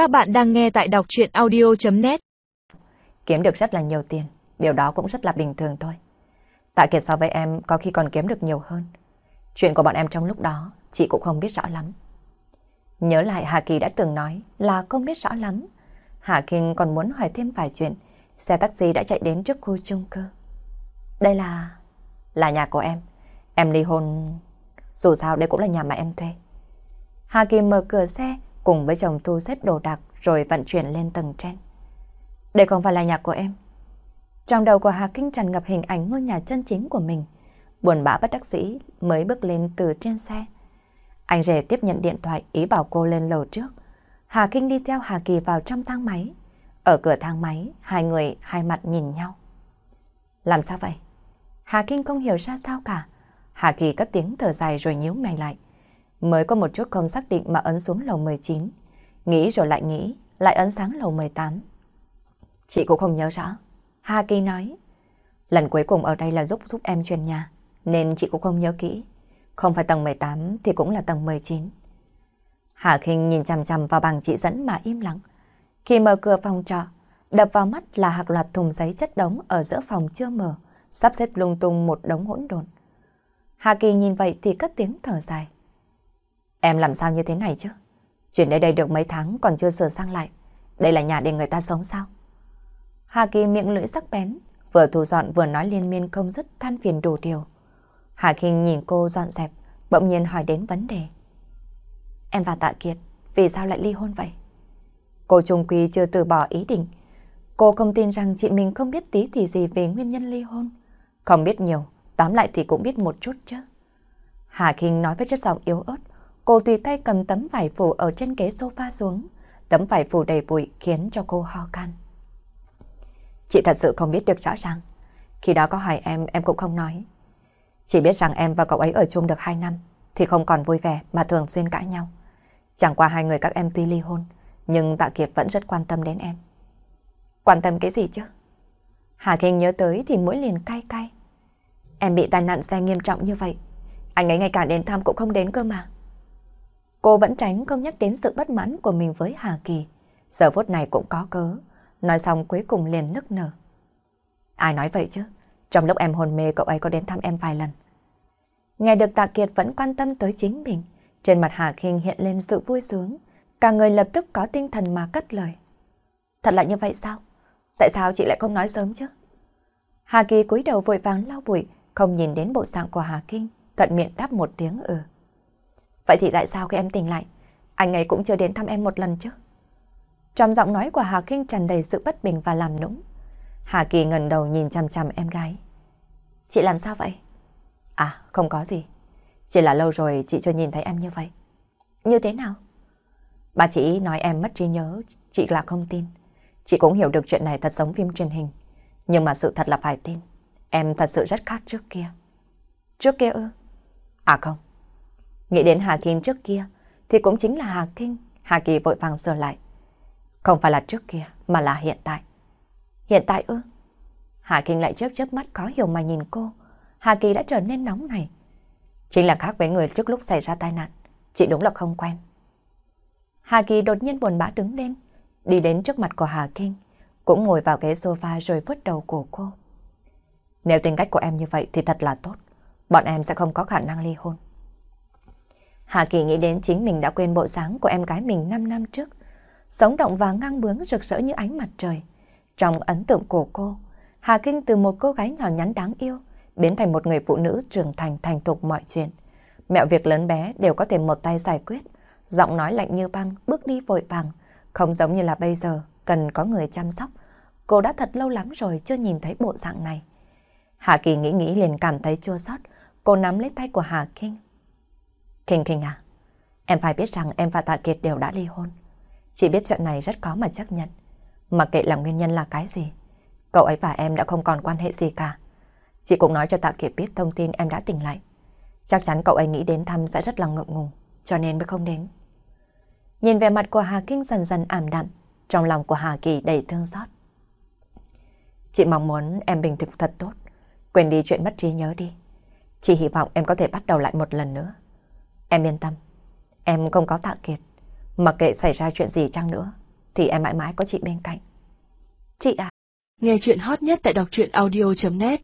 Các bạn đang nghe tại đọc chuyện audio.net Kiếm được rất là nhiều tiền, điều đó cũng rất là bình thường thôi. Tạ Kiệt so với em có khi còn kiếm được nhiều hơn. Chuyện của bọn em trong lúc đó, chị cũng không biết rõ lắm. Nhớ lại Hà Kỳ đã từng nói là không biết rõ lắm. Hà Kinh còn muốn hỏi thêm vài chuyện. Xe taxi đã chạy đến trước khu chung cư. Đây là... là nhà của em. Em ly hôn... Dù sao đây cũng là nhà mà em thuê. Hà Kỳ mở cửa xe cùng với chồng thu xếp đồ đạc rồi vận chuyển lên tầng trên. Đây không phải là nhà của em. Trong đầu của Hà Kinh tràn ngập hình ảnh ngôi nhà chân chính của mình. Buồn bã bất đắc dĩ mới bước lên từ trên xe. Anh rể tiếp nhận điện thoại ý bảo cô lên lầu trước. Hà Kinh đi theo Hà Kỳ vào trong thang máy. Ở cửa thang máy, hai người hai mặt nhìn nhau. Làm sao vậy? Hà Kinh không hiểu ra sao cả. Hà Kỳ cất tiếng thở dài rồi nhíu mày lại. Mới có một chút không xác định mà ấn xuống lầu 19. Nghĩ rồi lại nghĩ, lại ấn sáng lầu 18. Chị cũng không nhớ rõ. Hà Kỳ nói. Lần cuối cùng ở đây là giúp giúp em chuyển nhà, nên chị cũng không nhớ kỹ. Không phải tầng 18 thì cũng là tầng 19. Hà Kinh nhìn chằm chằm vào bằng chị dẫn mà im lặng. Khi mở cửa phòng trọ, đập vào mắt là hàng loạt thùng giấy chất đống ở giữa phòng chưa mở, sắp xếp lung tung một đống hỗn độn. Hà Kỳ nhìn vậy thì cất tiếng thở dài. Em làm sao như thế này chứ? Chuyển đến đây được mấy tháng còn chưa sửa sang lại. Đây là nhà để người ta sống sao? Hà Kỳ miệng lưỡi sắc bén, vừa thu dọn vừa nói liên miên không dứt than phiền đủ điều. Hà Kinh nhìn cô dọn dẹp, bỗng nhiên hỏi đến vấn đề. Em và Tạ Kiệt, vì sao lại ly hôn vậy? Cô Trung Quy chưa từ bỏ ý định. Cô không tin rằng chị mình không biết tí thì gì về nguyên nhân ly hôn. Không biết nhiều, tóm lại thì cũng biết một chút chứ. Hà Kinh nói với chất giọng yếu ớt. Cô tùy tay cầm tấm vải phủ ở trên ghế sofa xuống. Tấm vải phủ đầy bụi khiến cho cô ho can. Chị thật sự không biết được rõ ràng. Khi đó có hỏi em, em cũng không nói. Chỉ biết rằng em và cậu ấy ở chung được 2 năm, thì không còn vui vẻ mà thường xuyên cãi nhau. Chẳng qua hai người các em tuy ly hôn, nhưng Tạ Kiệt vẫn rất quan tâm đến em. Quan tâm cái gì chứ? Hà Kinh nhớ tới thì mũi liền cay cay. Em bị tai nạn xe nghiêm trọng như vậy, anh ấy ngay cả đến thăm cũng không đến cơ mà. Cô vẫn tránh không nhắc đến sự bất mãn của mình với Hà Kỳ. Giờ phút này cũng có cớ. Nói xong cuối cùng liền nức nở. Ai nói vậy chứ? Trong lúc em hồn mê cậu ấy có đến thăm em vài lần. Nghe được Tạ Kiệt vẫn quan tâm tới chính mình. Trên mặt Hà Kinh hiện lên sự vui sướng. Cả người lập tức có tinh thần mà cất lời. Thật là như vậy sao? Tại sao chị lại không nói sớm chứ? Hà Kỳ cúi đầu vội vàng lau bụi, không nhìn đến bộ dạng của Hà Kinh, thuận miệng đáp một tiếng ừ. Vậy thì tại sao khi em tỉnh lại, anh ấy cũng chưa đến thăm em một lần chứ? Trong giọng nói của Hà Kinh tràn đầy sự bất bình và làm nũng. Hà Kỳ ngần đầu nhìn chằm chằm em gái. Chị làm sao vậy? À, không có gì. Chỉ là lâu rồi chị chưa nhìn thấy em như vậy. Như thế nào? Bà chị nói em mất trí nhớ, chị là không tin. Chị cũng hiểu được chuyện này thật giống phim truyền hình. Nhưng mà sự thật là phải tin. Em thật sự rất khác trước kia. Trước kia ư? À không. Nghĩ đến Hà Kinh trước kia, thì cũng chính là Hà Kinh. Hà Kỳ vội vàng sửa lại. Không phải là trước kia, mà là hiện tại. Hiện tại ư? Hà Kinh lại chớp chớp mắt khó hiểu mà nhìn cô. Hà Kỳ đã trở nên nóng này. Chính là khác với người trước lúc xảy ra tai nạn. Chị đúng là không quen. Hà Kỳ đột nhiên buồn bã đứng lên, đi đến trước mặt của Hà Kinh, cũng ngồi vào ghế sofa rồi vuốt đầu của cô. Nếu tính cách của em như vậy thì thật là tốt. Bọn em sẽ không có khả năng ly hôn. Hà Kỳ nghĩ đến chính mình đã quên bộ dáng của em gái mình 5 năm trước. Sống động và ngang bướng rực rỡ như ánh mặt trời. Trong ấn tượng của cô, Hà Kinh từ một cô gái nhỏ nhắn đáng yêu, biến thành một người phụ nữ trưởng thành thành thục mọi chuyện. Mẹo việc lớn bé đều có thể một tay giải quyết. Giọng nói lạnh như băng, bước đi vội vàng. Không giống như là bây giờ, cần có người chăm sóc. Cô đã thật lâu lắm rồi chưa nhìn thấy bộ dạng này. Hà Kỳ nghĩ nghĩ liền cảm thấy chua xót. Cô nắm lấy tay của Hà Kinh. Kinh Kinh à, em phải biết rằng em và Tạ Kiệt đều đã ly hôn. Chị biết chuyện này rất khó mà chấp nhận. Mặc kệ là nguyên nhân là cái gì, cậu ấy và em đã không còn quan hệ gì cả. Chị cũng nói cho Tạ Kiệt biết thông tin em đã tỉnh lại. Chắc chắn cậu ấy nghĩ đến thăm sẽ rất là ngượng ngùng, cho nên mới không đến. Nhìn về mặt của Hà Kinh dần dần ảm đạm, trong lòng của Hà Kỳ đầy thương xót. Chị mong muốn em bình thực thật tốt, quên đi chuyện mất trí nhớ đi. Chị hy vọng em có thể bắt đầu lại một lần nữa. Em yên tâm, em không có tạ kiệt. Mặc kệ xảy ra chuyện gì chăng nữa, thì em mãi mãi có chị bên cạnh. Chị à? Nghe chuyện hot nhất tại đọc truyện audio.net